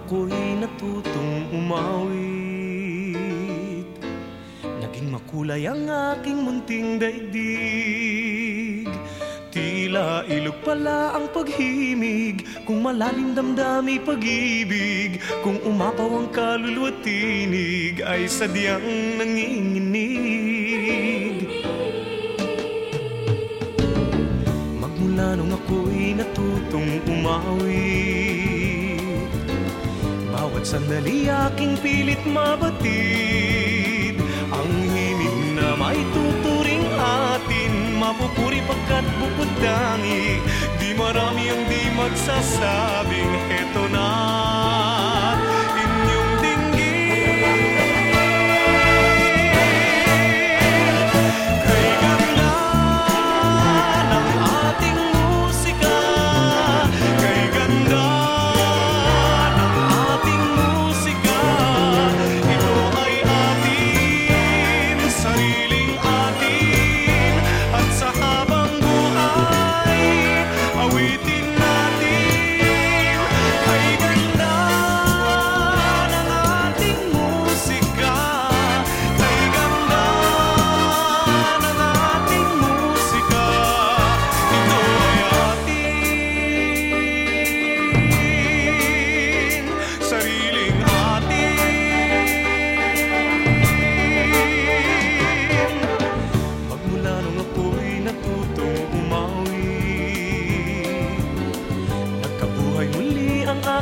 ako'y natutong umawit. Naging makulay ang aking munting daigdig. Tila ilog pala ang paghimig. Kung malalim damdami pag-ibig. Kung umapaw ang kaluluwa tinig Ay sadyang nanginginig. Magmula nung ako'y natutong umawit bawat sandali aking pilit mabatid. Ang himig na may tuturing atin Mapupuri pagkat bukod dangi Di marami ang di magsasabing Heto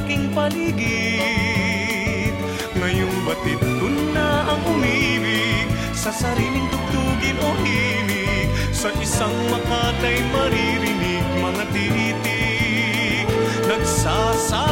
aking paligid. Ngayong batid ko na ang umibig Sa sariling tugtugin o himig Sa isang makatay maririnig Mga titik Nagsasabi